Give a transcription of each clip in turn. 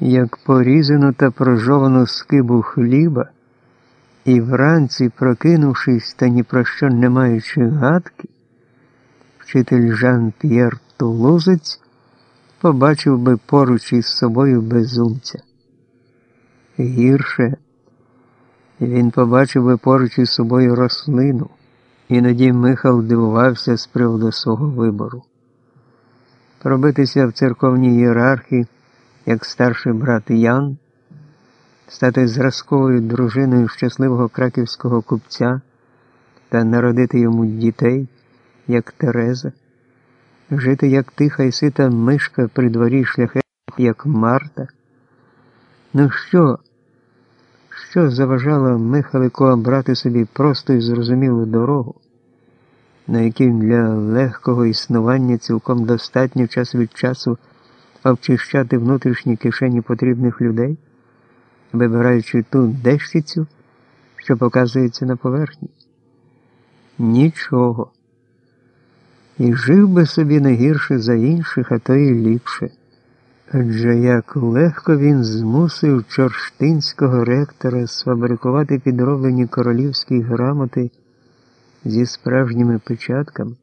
як порізану та прожовану скибу хліба, і вранці, прокинувшись та ні про що не маючи гадки, вчитель Жан П'єр Тулузець побачив би поруч із собою безумця. Гірше він побачив би поруч із собою рослину, іноді Михал дивувався з приводу свого вибору. Пробитися в церковній ієрархії, як старший брат Ян, стати зразковою дружиною щасливого краківського купця та народити йому дітей, як Тереза, жити як тиха і сита мишка при дворі шляхетних, як Марта. Ну що? Що заважало Михалику обрати собі просто і зрозумілу дорогу, на якій для легкого існування цілком достатньо час від часу обчищати внутрішні кишені потрібних людей, вибираючи ту дещицю, що показується на поверхні? Нічого. І жив би собі не гірше за інших, а то й ліпше. Адже як легко він змусив чорштинського ректора сфабрикувати підроблені королівські грамоти зі справжніми печатками,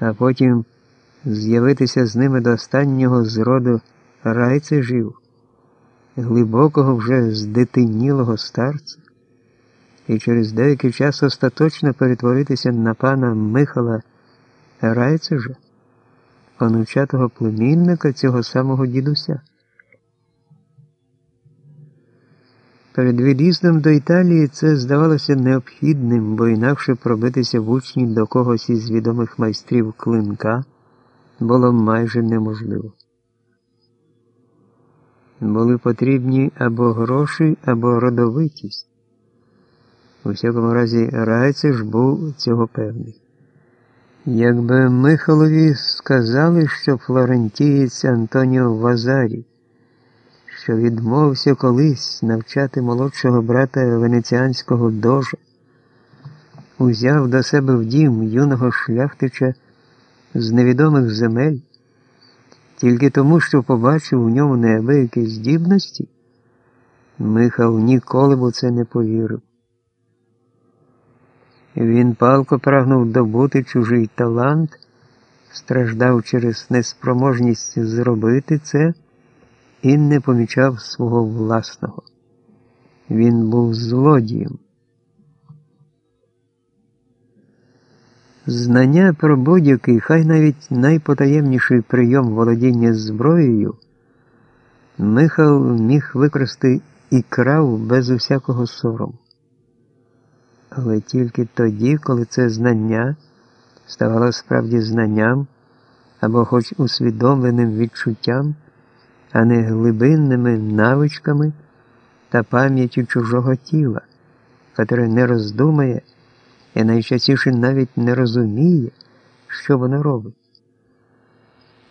а потім з'явитися з ними до останнього зроду райцежів, глибокого вже здитинілого старця, і через деякий час остаточно перетворитися на пана Михала Райцежа онучатого племінника цього самого дідуся. Перед від'їздом до Італії це здавалося необхідним, бо інакше пробитися в учні до когось із відомих майстрів клинка було майже неможливо. Були потрібні або гроші, або родовитість. У всякому разі, Райце ж був цього певний. Якби Михалові сказали, що флорентієць Антоніо Вазарі, що відмовився колись навчати молодшого брата венеціанського дожа, узяв до себе в дім юного шляхтича з невідомих земель, тільки тому, що побачив у ньому неабиякі здібності, Михал ніколи б у це не повірив. Він палко прагнув добути чужий талант, страждав через неспроможність зробити це і не помічав свого власного. Він був злодієм. Знання про будь-який, хай навіть найпотаємніший прийом володіння зброєю, Михал міг використати і крав без усякого сорому. Але тільки тоді, коли це знання ставало справді знанням або хоч усвідомленим відчуттям, а не глибинними навичками та пам'яттю чужого тіла, котре не роздумає і найчастіше навіть не розуміє, що воно робить.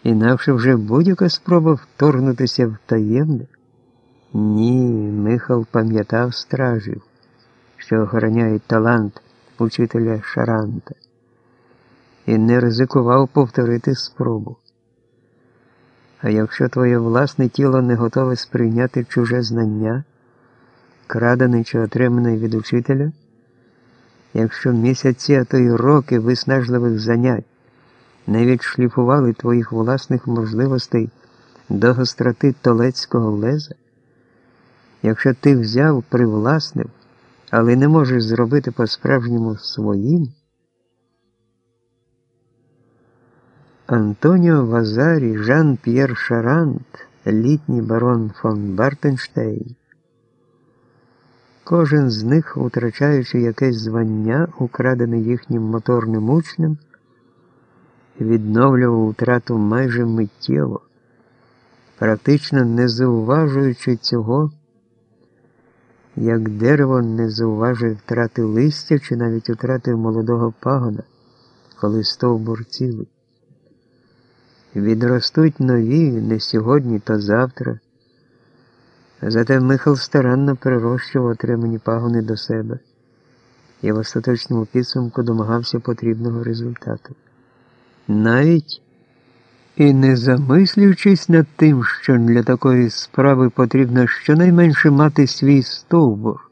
Інакше вже будь-яка спроба вторгнутися в таємне. Ні, Михал пам'ятав стражів що охороняють талант учителя Шаранта, і не ризикував повторити спробу. А якщо твоє власне тіло не готове сприйняти чуже знання, крадене чи отримане від учителя, якщо місяці, а то й роки виснажливих занять не відшліфували твоїх власних можливостей до гостроти толецького леза, якщо ти взяв привласнив, але не можеш зробити по-справжньому своїм. Антоніо Вазарі, Жан П'єр Шарант, літній барон фон Бартенштейн. Кожен з них, втрачаючи якесь звання, украдене їхнім моторним учнем, відновлював втрату майже миттєво, практично не зауважуючи цього як дерево не зауважує втрати листя чи навіть втрати молодого пагона, коли стовбур цілий. Відростуть нові не сьогодні, то завтра. Зате Михал старанно перерощував отримані пагони до себе і в остаточному підсумку домагався потрібного результату. Навіть і не замислюючись над тим, що для такої справи потрібно щонайменше мати свій стовбур.